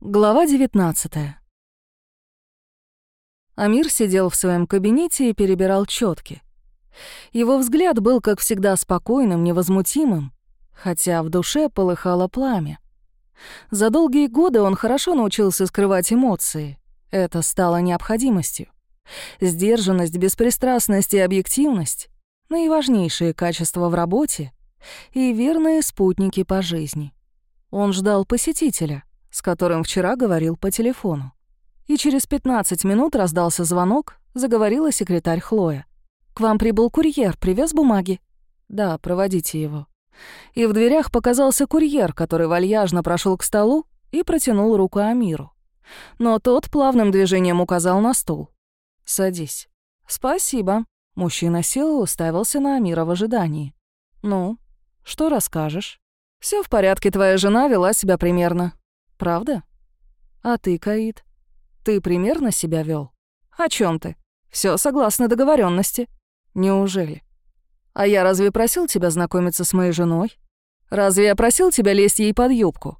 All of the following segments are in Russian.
Глава 19 Амир сидел в своем кабинете и перебирал четки. Его взгляд был, как всегда, спокойным, невозмутимым, хотя в душе полыхало пламя. За долгие годы он хорошо научился скрывать эмоции. Это стало необходимостью. Сдержанность, беспристрастность и объективность — наиважнейшие качества в работе и верные спутники по жизни. Он ждал посетителя, с которым вчера говорил по телефону. И через 15 минут раздался звонок, заговорила секретарь Хлоя. «К вам прибыл курьер, привез бумаги?» «Да, проводите его». И в дверях показался курьер, который вальяжно прошел к столу и протянул руку Амиру. Но тот плавным движением указал на стул. «Садись». «Спасибо». Мужчина сел и уставился на Амира в ожидании. «Ну, что расскажешь?» Все в порядке, твоя жена вела себя примерно. Правда? А ты, Каид? Ты примерно себя вел? О чем ты? Все согласно договоренности. Неужели? А я разве просил тебя знакомиться с моей женой? Разве я просил тебя лезть ей под юбку?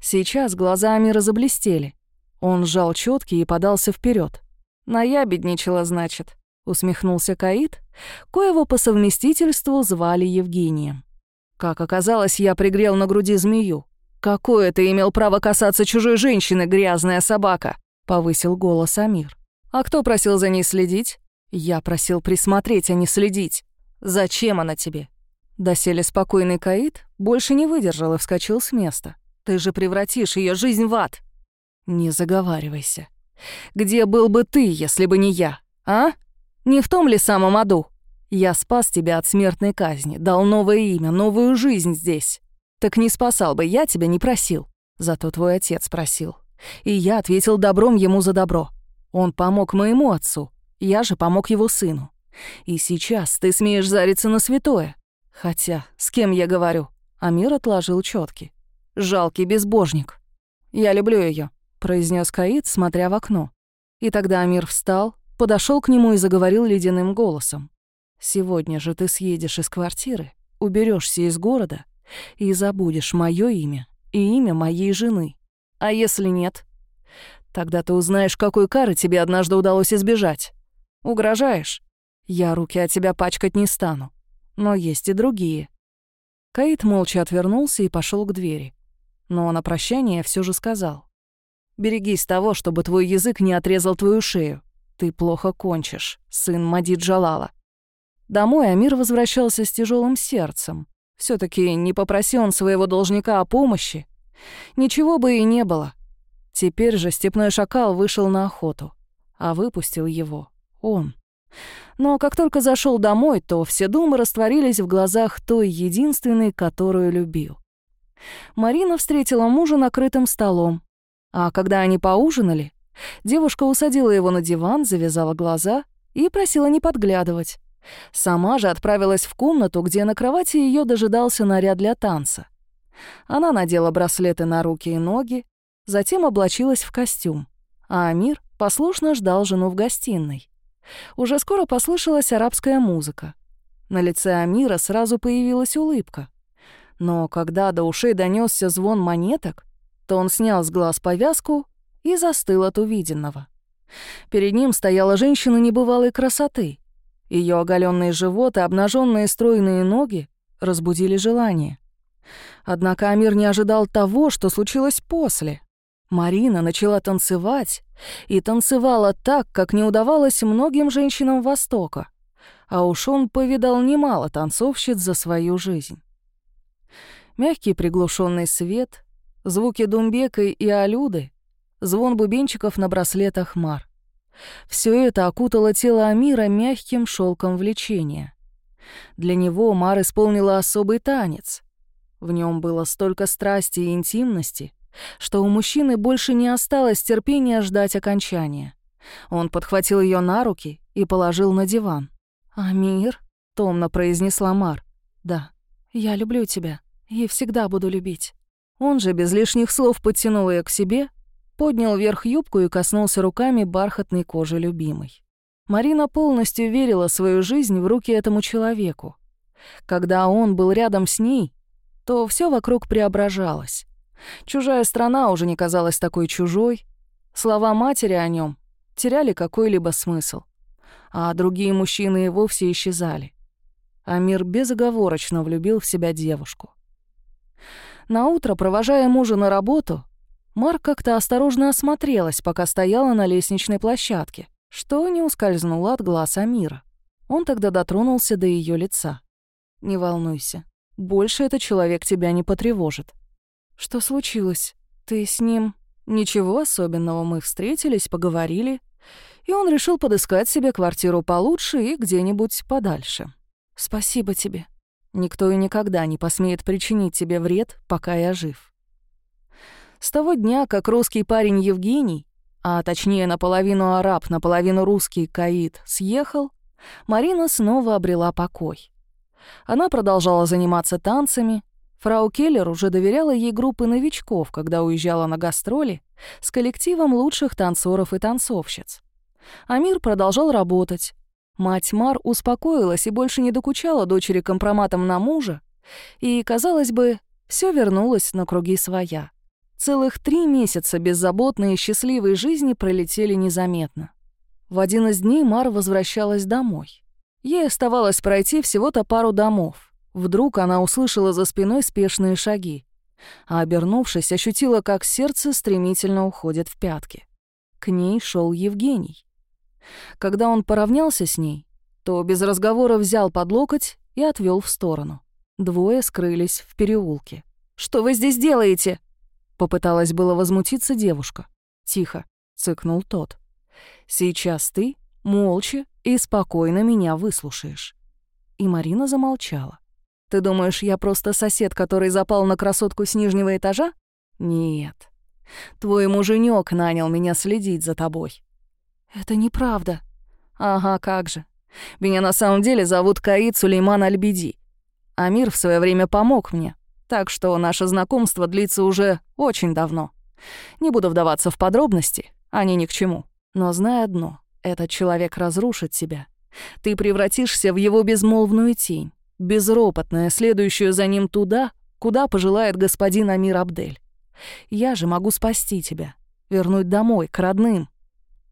Сейчас глаза Амира заблестели. Он сжал четки и подался вперед. «Наябедничала, значит», — усмехнулся Каид, коего по совместительству звали Евгением. Как оказалось, я пригрел на груди змею. «Какое ты имел право касаться чужой женщины, грязная собака?» — повысил голос Амир. «А кто просил за ней следить?» «Я просил присмотреть, а не следить. Зачем она тебе?» Доселе спокойный Каид больше не выдержал и вскочил с места. «Ты же превратишь ее жизнь в ад!» «Не заговаривайся. Где был бы ты, если бы не я, а? Не в том ли самом аду? Я спас тебя от смертной казни, дал новое имя, новую жизнь здесь. Так не спасал бы, я тебя не просил. Зато твой отец просил. И я ответил добром ему за добро. Он помог моему отцу, я же помог его сыну. И сейчас ты смеешь зариться на святое. Хотя, с кем я говорю? Амир отложил четки. Жалкий безбожник. Я люблю ее, произнес Каид, смотря в окно. И тогда Амир встал, подошел к нему и заговорил ледяным голосом. «Сегодня же ты съедешь из квартиры, уберешься из города и забудешь мое имя и имя моей жены. А если нет? Тогда ты узнаешь, какой кары тебе однажды удалось избежать. Угрожаешь? Я руки от тебя пачкать не стану. Но есть и другие. Каит молча отвернулся и пошел к двери. Но на прощание все же сказал. «Берегись того, чтобы твой язык не отрезал твою шею. Ты плохо кончишь, сын Мадид Джалала». Домой Амир возвращался с тяжелым сердцем. Все таки не попроси он своего должника о помощи. Ничего бы и не было. Теперь же степной шакал вышел на охоту, а выпустил его он. Но как только зашел домой, то все думы растворились в глазах той единственной, которую любил. Марина встретила мужа накрытым столом, а когда они поужинали, девушка усадила его на диван, завязала глаза и просила не подглядывать. Сама же отправилась в комнату, где на кровати ее дожидался наряд для танца. Она надела браслеты на руки и ноги, затем облачилась в костюм, а Амир послушно ждал жену в гостиной. Уже скоро послышалась арабская музыка. На лице Амира сразу появилась улыбка. Но когда до ушей донесся звон монеток, то он снял с глаз повязку и застыл от увиденного. Перед ним стояла женщина небывалой красоты — ее оголенный живот и обнаженные стройные ноги разбудили желание. Однако Амир не ожидал того, что случилось после. Марина начала танцевать, и танцевала так, как не удавалось многим женщинам Востока. А уж он повидал немало танцовщиц за свою жизнь. Мягкий приглушенный свет, звуки думбека и алюды, звон бубенчиков на браслетах Мар. Все это окутало тело Амира мягким шелком влечения. Для него Мар исполнила особый танец. В нем было столько страсти и интимности, что у мужчины больше не осталось терпения ждать окончания. Он подхватил ее на руки и положил на диван. «Амир?» — томно произнесла Мар. «Да, я люблю тебя и всегда буду любить». Он же без лишних слов подтянул ее к себе поднял вверх юбку и коснулся руками бархатной кожи любимой. Марина полностью верила свою жизнь в руки этому человеку. Когда он был рядом с ней, то все вокруг преображалось. Чужая страна уже не казалась такой чужой. Слова матери о нем теряли какой-либо смысл, а другие мужчины и вовсе исчезали. Амир безоговорочно влюбил в себя девушку. На утро, провожая мужа на работу, Марк как-то осторожно осмотрелась, пока стояла на лестничной площадке, что не ускользнуло от глаз Амира. Он тогда дотронулся до ее лица. «Не волнуйся, больше этот человек тебя не потревожит». «Что случилось? Ты с ним...» «Ничего особенного, мы встретились, поговорили, и он решил подыскать себе квартиру получше и где-нибудь подальше. Спасибо тебе. Никто и никогда не посмеет причинить тебе вред, пока я жив». С того дня, как русский парень Евгений, а точнее наполовину араб, наполовину русский Каид, съехал, Марина снова обрела покой. Она продолжала заниматься танцами. Фрау Келлер уже доверяла ей группы новичков, когда уезжала на гастроли с коллективом лучших танцоров и танцовщиц. Амир продолжал работать. Мать Мар успокоилась и больше не докучала дочери компроматом на мужа, и, казалось бы, все вернулось на круги своя. Целых три месяца беззаботной и счастливой жизни пролетели незаметно. В один из дней Мар возвращалась домой. Ей оставалось пройти всего-то пару домов. Вдруг она услышала за спиной спешные шаги, а, обернувшись, ощутила, как сердце стремительно уходит в пятки. К ней шел Евгений. Когда он поравнялся с ней, то без разговора взял под локоть и отвел в сторону. Двое скрылись в переулке. «Что вы здесь делаете?» Попыталась было возмутиться девушка. «Тихо», — цыкнул тот. «Сейчас ты молча и спокойно меня выслушаешь». И Марина замолчала. «Ты думаешь, я просто сосед, который запал на красотку с нижнего этажа? Нет. Твой муженек нанял меня следить за тобой». «Это неправда». «Ага, как же. Меня на самом деле зовут Каид Сулейман Альбиди. Амир в свое время помог мне, так что наше знакомство длится уже очень давно. Не буду вдаваться в подробности, они ни к чему. Но знай одно — этот человек разрушит тебя. Ты превратишься в его безмолвную тень, безропотная, следующую за ним туда, куда пожелает господин Амир Абдель. Я же могу спасти тебя, вернуть домой, к родным.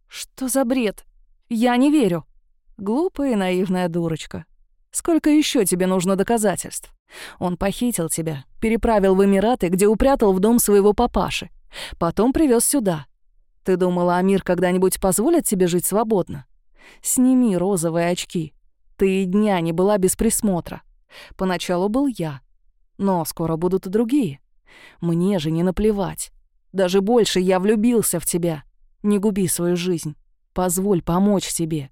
Что за бред? Я не верю. Глупая и наивная дурочка. Сколько еще тебе нужно доказательств? Он похитил тебя, переправил в Эмираты, где упрятал в дом своего папаши. Потом привез сюда. Ты думала, Амир когда-нибудь позволит тебе жить свободно? Сними розовые очки. Ты и дня не была без присмотра. Поначалу был я. Но скоро будут и другие. Мне же не наплевать. Даже больше я влюбился в тебя. Не губи свою жизнь. Позволь помочь себе.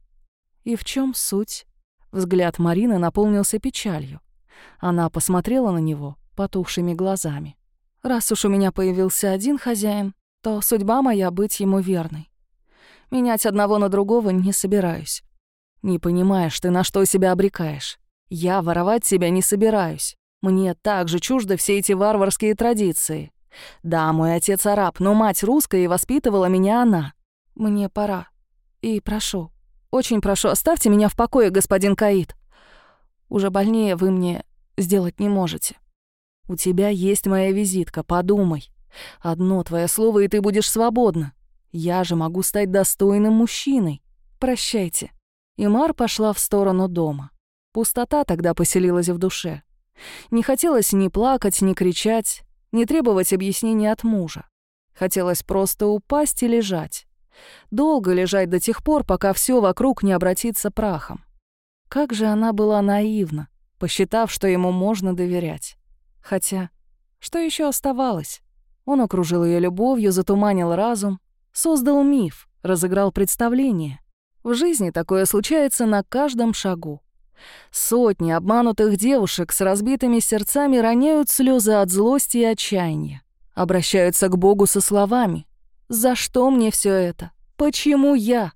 И в чем суть? Взгляд Марины наполнился печалью. Она посмотрела на него потухшими глазами. «Раз уж у меня появился один хозяин, то судьба моя быть ему верной. Менять одного на другого не собираюсь. Не понимаешь ты, на что себя обрекаешь. Я воровать себя не собираюсь. Мне также чужды все эти варварские традиции. Да, мой отец араб, но мать русская и воспитывала меня она. Мне пора. И прошу, очень прошу, оставьте меня в покое, господин Каид. Уже больнее вы мне сделать не можете. У тебя есть моя визитка, подумай. Одно твое слово, и ты будешь свободна. Я же могу стать достойным мужчиной. Прощайте». И Мар пошла в сторону дома. Пустота тогда поселилась в душе. Не хотелось ни плакать, ни кричать, ни требовать объяснений от мужа. Хотелось просто упасть и лежать. Долго лежать до тех пор, пока все вокруг не обратится прахом. Как же она была наивна, посчитав, что ему можно доверять. Хотя, что еще оставалось? Он окружил ее любовью, затуманил разум, создал миф, разыграл представление. В жизни такое случается на каждом шагу. Сотни обманутых девушек с разбитыми сердцами роняют слезы от злости и отчаяния. Обращаются к Богу со словами «За что мне все это? Почему я?»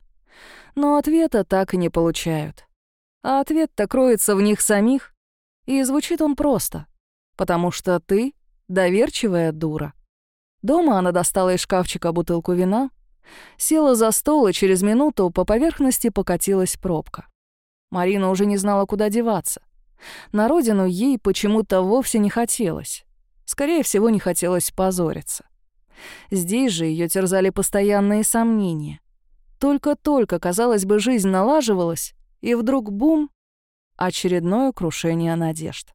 Но ответа так и не получают. А ответ-то кроется в них самих, и звучит он просто. Потому что ты — доверчивая дура. Дома она достала из шкафчика бутылку вина, села за стол, и через минуту по поверхности покатилась пробка. Марина уже не знала, куда деваться. На родину ей почему-то вовсе не хотелось. Скорее всего, не хотелось позориться. Здесь же ее терзали постоянные сомнения. Только-только, казалось бы, жизнь налаживалась, и вдруг бум — очередное крушение надежд.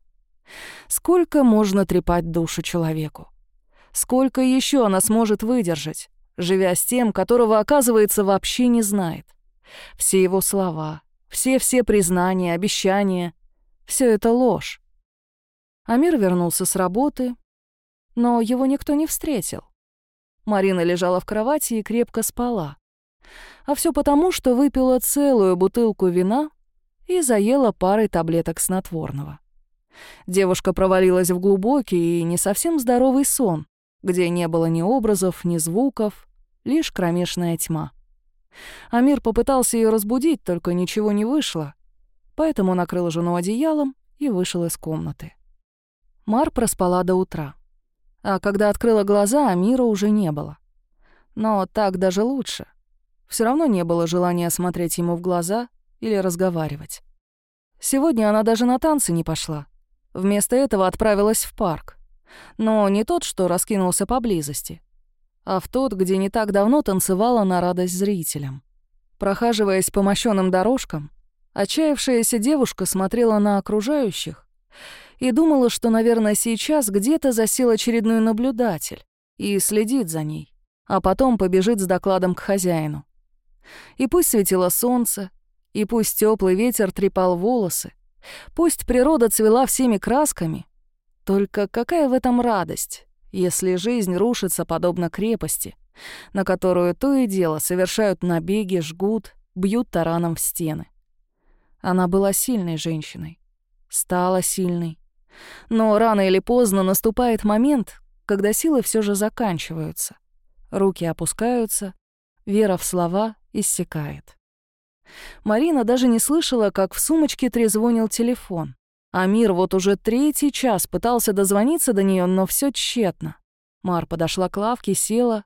Сколько можно трепать душу человеку? Сколько еще она сможет выдержать, живя с тем, которого, оказывается, вообще не знает? Все его слова, все-все признания, обещания — все это ложь. Амир вернулся с работы, но его никто не встретил. Марина лежала в кровати и крепко спала. А все потому, что выпила целую бутылку вина и заела парой таблеток снотворного. Девушка провалилась в глубокий и не совсем здоровый сон, где не было ни образов, ни звуков, лишь кромешная тьма. Амир попытался ее разбудить, только ничего не вышло, поэтому накрыл жену одеялом и вышел из комнаты. Мар проспала до утра. А когда открыла глаза, Амира уже не было. Но так даже лучше. Все равно не было желания смотреть ему в глаза или разговаривать. Сегодня она даже на танцы не пошла. Вместо этого отправилась в парк. Но не тот, что раскинулся поблизости, а в тот, где не так давно танцевала на радость зрителям. Прохаживаясь по мощёным дорожкам, отчаявшаяся девушка смотрела на окружающих и думала, что, наверное, сейчас где-то засел очередной наблюдатель и следит за ней, а потом побежит с докладом к хозяину. И пусть светило солнце, и пусть теплый ветер трепал волосы, пусть природа цвела всеми красками, только какая в этом радость, если жизнь рушится подобно крепости, на которую то и дело совершают набеги, жгут, бьют тараном в стены. Она была сильной женщиной, стала сильной. Но рано или поздно наступает момент, когда силы все же заканчиваются. Руки опускаются, вера в слова иссякает. Марина даже не слышала, как в сумочке трезвонил телефон. Амир вот уже третий час пытался дозвониться до нее, но все тщетно. Мар подошла к лавке, села,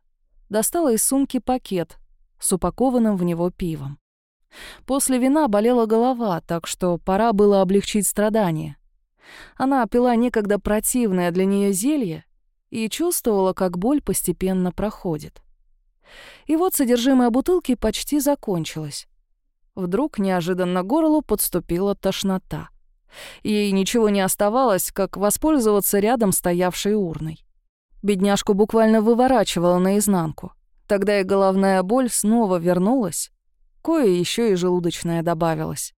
достала из сумки пакет с упакованным в него пивом. После вина болела голова, так что пора было облегчить страдания. Она пила некогда противное для нее зелье и чувствовала, как боль постепенно проходит. И вот содержимое бутылки почти закончилось. Вдруг неожиданно горлу подступила тошнота. Ей ничего не оставалось, как воспользоваться рядом стоявшей урной. Бедняжку буквально выворачивала наизнанку. Тогда и головная боль снова вернулась, кое еще и желудочная добавилась.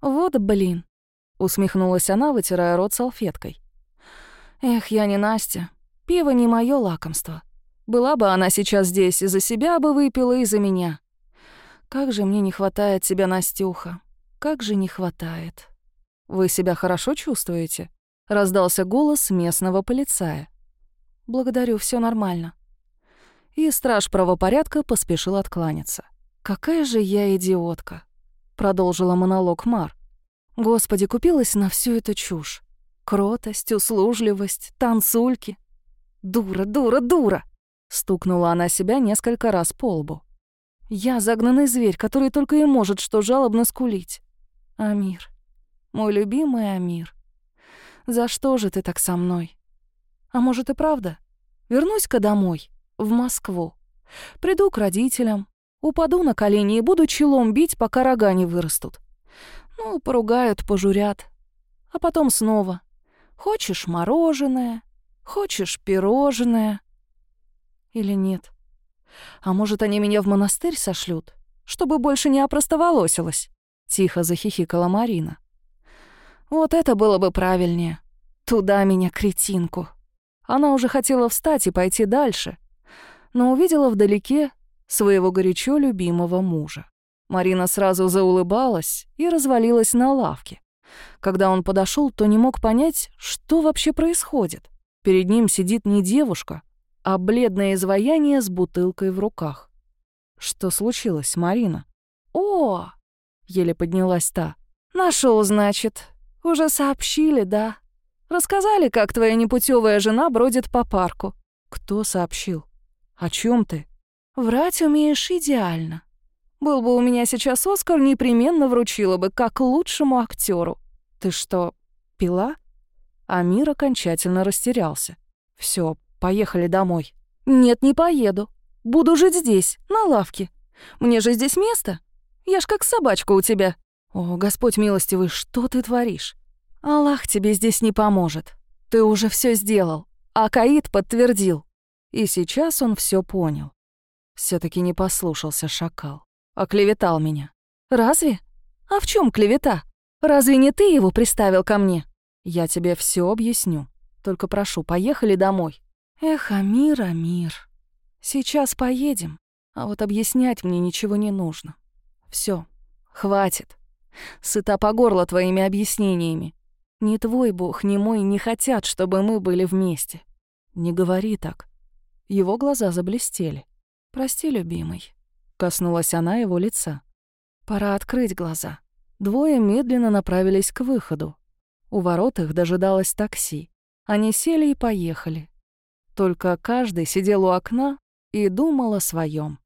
«Вот блин», — усмехнулась она, вытирая рот салфеткой. «Эх, я не Настя. Пиво не мое лакомство. Была бы она сейчас здесь, и за себя бы выпила, и за меня. Как же мне не хватает тебя, Настюха. Как же не хватает». «Вы себя хорошо чувствуете?» — раздался голос местного полицая. «Благодарю, все нормально». И страж правопорядка поспешил откланяться. «Какая же я идиотка!» — продолжила монолог Мар. «Господи, купилась на всю эту чушь. Кротость, услужливость, танцульки. Дура, дура, дура!» Стукнула она себя несколько раз по лбу. «Я загнанный зверь, который только и может что жалобно скулить. Амир, мой любимый Амир. За что же ты так со мной? А может и правда? Вернусь-ка домой, в Москву. Приду к родителям, упаду на колени и буду челом бить, пока рога не вырастут. Ну, поругают, пожурят. А потом снова. Хочешь мороженое? Хочешь пирожное? Или нет? А может, они меня в монастырь сошлют, чтобы больше не опростоволосилась? Тихо захихикала Марина. Вот это было бы правильнее. Туда меня, кретинку. Она уже хотела встать и пойти дальше, но увидела вдалеке своего горячо любимого мужа. Марина сразу заулыбалась и развалилась на лавке. Когда он подошел, то не мог понять, что вообще происходит. Перед ним сидит не девушка, а бледное изваяние с бутылкой в руках. Что случилось, Марина? «О!» — еле поднялась та. Нашел, значит. «Уже сообщили, да? Рассказали, как твоя непутевая жена бродит по парку?» «Кто сообщил? О чем ты?» «Врать умеешь идеально. Был бы у меня сейчас Оскар, непременно вручила бы, как лучшему актеру. Ты что, пила?» Амир окончательно растерялся. Все, поехали домой». «Нет, не поеду. Буду жить здесь, на лавке. Мне же здесь место. Я ж как собачка у тебя». «О, Господь милостивый, что ты творишь? Аллах тебе здесь не поможет. Ты уже все сделал, а Каид подтвердил. И сейчас он все понял. все таки не послушался шакал. Оклеветал меня. Разве? А в чем клевета? Разве не ты его приставил ко мне? Я тебе все объясню. Только прошу, поехали домой. Эх, Амир, Амир. Сейчас поедем. А вот объяснять мне ничего не нужно. Все, хватит. Сыта по горло твоими объяснениями. Ни твой бог, ни мой не хотят, чтобы мы были вместе. Не говори так. Его глаза заблестели. Прости, любимый. Коснулась она его лица. Пора открыть глаза. Двое медленно направились к выходу. У ворот их дожидалось такси. Они сели и поехали. Только каждый сидел у окна и думал о своем.